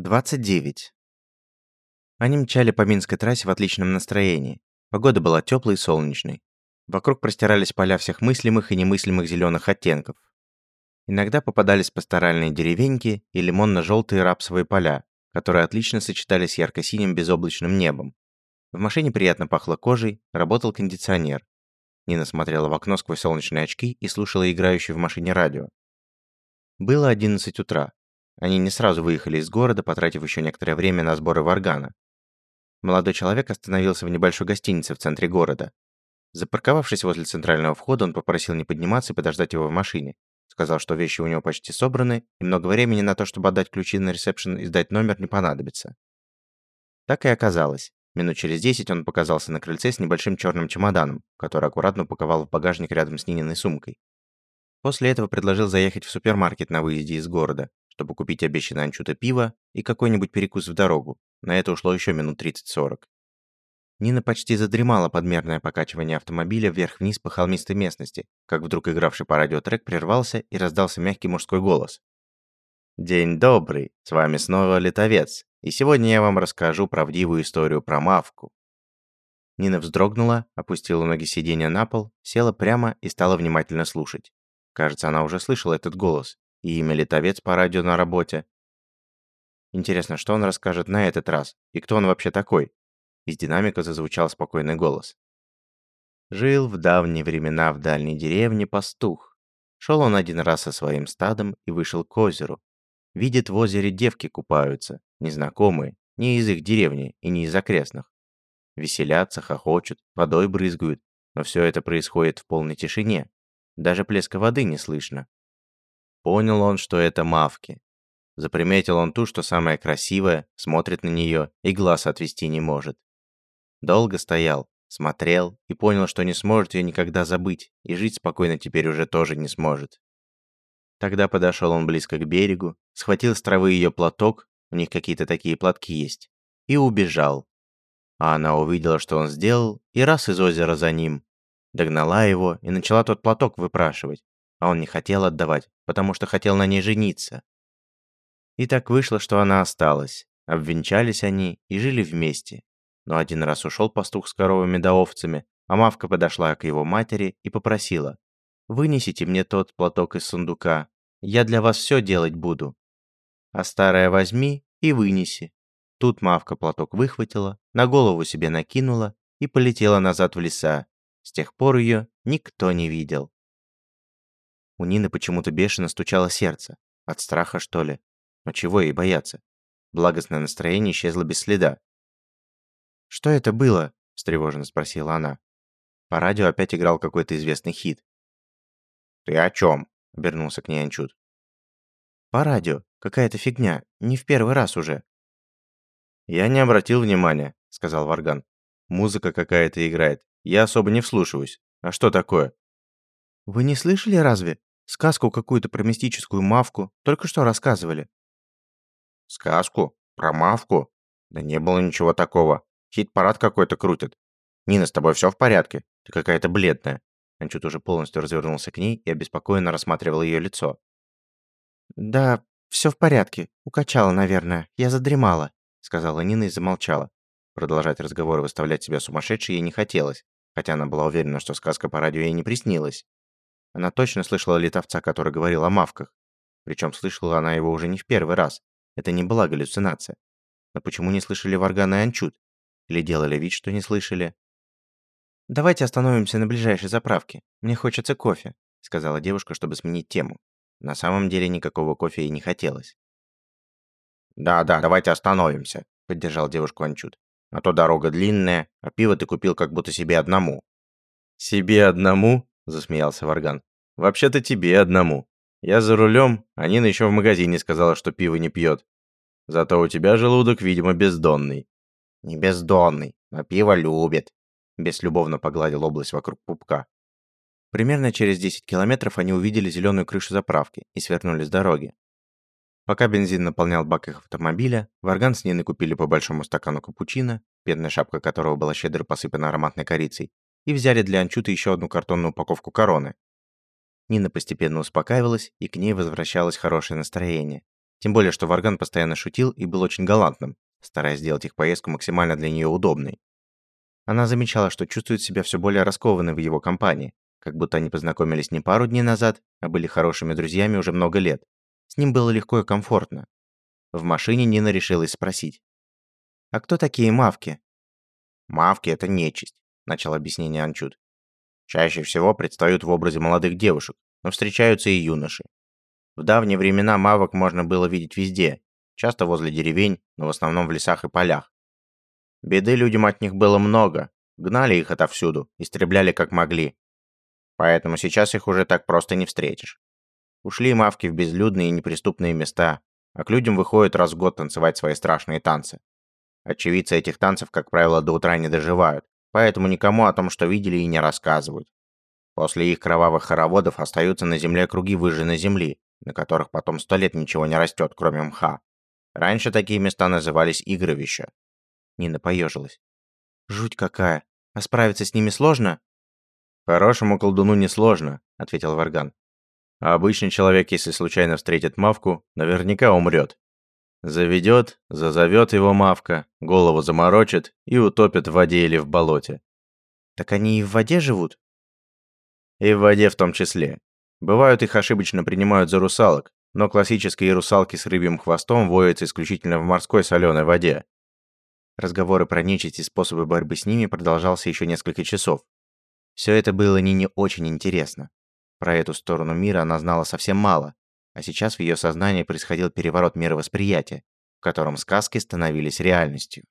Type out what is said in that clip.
29. Они мчали по Минской трассе в отличном настроении. Погода была теплой и солнечной. Вокруг простирались поля всех мыслимых и немыслимых зеленых оттенков. Иногда попадались пасторальные деревеньки и лимонно-желтые рапсовые поля, которые отлично сочетались с ярко-синим безоблачным небом. В машине приятно пахло кожей, работал кондиционер. Нина смотрела в окно сквозь солнечные очки и слушала играющее в машине радио. Было 11 утра. Они не сразу выехали из города, потратив еще некоторое время на сборы варгана. Молодой человек остановился в небольшой гостинице в центре города. Запарковавшись возле центрального входа, он попросил не подниматься и подождать его в машине. Сказал, что вещи у него почти собраны, и много времени на то, чтобы отдать ключи на ресепшн и сдать номер, не понадобится. Так и оказалось. Минут через десять он показался на крыльце с небольшим черным чемоданом, который аккуратно упаковал в багажник рядом с Нининой сумкой. После этого предложил заехать в супермаркет на выезде из города, чтобы купить обещанное анчута пиво и какой-нибудь перекус в дорогу. На это ушло еще минут 30-40. Нина почти задремала подмерное покачивание автомобиля вверх-вниз по холмистой местности, как вдруг игравший по радио трек прервался и раздался мягкий мужской голос. «День добрый, с вами снова Летовец, и сегодня я вам расскажу правдивую историю про Мавку». Нина вздрогнула, опустила ноги сиденья на пол, села прямо и стала внимательно слушать. Кажется, она уже слышала этот голос и имя Литовец по радио на работе. Интересно, что он расскажет на этот раз, и кто он вообще такой? Из динамика зазвучал спокойный голос. Жил в давние времена в дальней деревне пастух. Шел он один раз со своим стадом и вышел к озеру. Видит, в озере девки купаются, незнакомые, не из их деревни и не из окрестных. Веселятся, хохочут, водой брызгают, но все это происходит в полной тишине. Даже плеска воды не слышно. Понял он, что это мавки. Заприметил он ту, что самая красивая, смотрит на нее и глаз отвести не может. Долго стоял, смотрел и понял, что не сможет ее никогда забыть, и жить спокойно теперь уже тоже не сможет. Тогда подошел он близко к берегу, схватил с травы ее платок, у них какие-то такие платки есть, и убежал. А она увидела, что он сделал, и раз из озера за ним. Догнала его и начала тот платок выпрашивать, а он не хотел отдавать, потому что хотел на ней жениться. И так вышло, что она осталась. Обвенчались они и жили вместе. Но один раз ушел пастух с коровами да овцами, а Мавка подошла к его матери и попросила. «Вынесите мне тот платок из сундука. Я для вас все делать буду. А старое возьми и вынеси». Тут Мавка платок выхватила, на голову себе накинула и полетела назад в леса. С тех пор ее никто не видел. У Нины почему-то бешено стучало сердце. От страха, что ли? Но чего ей бояться? Благостное настроение исчезло без следа. «Что это было?» – встревоженно спросила она. По радио опять играл какой-то известный хит. «Ты о чем?» – обернулся к ней Анчут. «По радио. Какая-то фигня. Не в первый раз уже». «Я не обратил внимания», – сказал Варган. «Музыка какая-то играет. Я особо не вслушиваюсь. А что такое?» «Вы не слышали разве?» Сказку какую-то про мистическую мавку только что рассказывали. Сказку? Про мавку? Да не было ничего такого. Хит-парад какой-то крутит. Нина, с тобой все в порядке? Ты какая-то бледная. Анчут уже полностью развернулся к ней и обеспокоенно рассматривал ее лицо. «Да, все в порядке. Укачала, наверное. Я задремала», — сказала Нина и замолчала. Продолжать разговор и выставлять себя сумасшедшей ей не хотелось, хотя она была уверена, что сказка по радио ей не приснилась. Она точно слышала летовца, который говорил о мавках. Причем слышала она его уже не в первый раз. Это не была галлюцинация. Но почему не слышали Варгана и Анчут? Или делали вид, что не слышали? «Давайте остановимся на ближайшей заправке. Мне хочется кофе», — сказала девушка, чтобы сменить тему. На самом деле никакого кофе ей не хотелось. «Да-да, давайте остановимся», — поддержал девушку Анчут. «А то дорога длинная, а пиво ты купил как будто себе одному». «Себе одному?» засмеялся Варган. «Вообще-то тебе одному. Я за рулем, а Нина еще в магазине сказала, что пиво не пьет. Зато у тебя желудок, видимо, бездонный». «Не бездонный, но пиво любит», — беслюбовно погладил область вокруг пупка. Примерно через 10 километров они увидели зеленую крышу заправки и свернули с дороги. Пока бензин наполнял бак их автомобиля, Варган с Ниной купили по большому стакану капучино, пенная шапка которого была щедро посыпана ароматной корицей, и взяли для Анчута еще одну картонную упаковку короны. Нина постепенно успокаивалась, и к ней возвращалось хорошее настроение. Тем более, что Варган постоянно шутил и был очень галантным, стараясь сделать их поездку максимально для нее удобной. Она замечала, что чувствует себя все более раскованной в его компании, как будто они познакомились не пару дней назад, а были хорошими друзьями уже много лет. С ним было легко и комфортно. В машине Нина решилась спросить. «А кто такие мавки?» «Мавки — это нечисть», — начал объяснение Анчут. «Чаще всего предстают в образе молодых девушек, но встречаются и юноши. В давние времена мавок можно было видеть везде, часто возле деревень, но в основном в лесах и полях. Беды людям от них было много, гнали их отовсюду, истребляли как могли. Поэтому сейчас их уже так просто не встретишь. Ушли мавки в безлюдные и неприступные места, а к людям выходят раз в год танцевать свои страшные танцы. Очевидцы этих танцев, как правило, до утра не доживают, поэтому никому о том, что видели, и не рассказывают. После их кровавых хороводов остаются на земле круги выжженной земли, на которых потом сто лет ничего не растет, кроме мха. Раньше такие места назывались игровища. Нина поежилась. Жуть какая. А справиться с ними сложно? Хорошему колдуну не сложно, ответил Варган. А обычный человек, если случайно встретит мавку, наверняка умрет. Заведет, зазовет его мавка, голову заморочит и утопит в воде или в болоте. Так они и в воде живут? И в воде в том числе. Бывают их ошибочно принимают за русалок, но классические русалки с рыбьим хвостом воятся исключительно в морской соленой воде. Разговоры про нечисть и способы борьбы с ними продолжался еще несколько часов. Все это было Нине очень интересно. Про эту сторону мира она знала совсем мало, а сейчас в ее сознании происходил переворот мировосприятия, в котором сказки становились реальностью.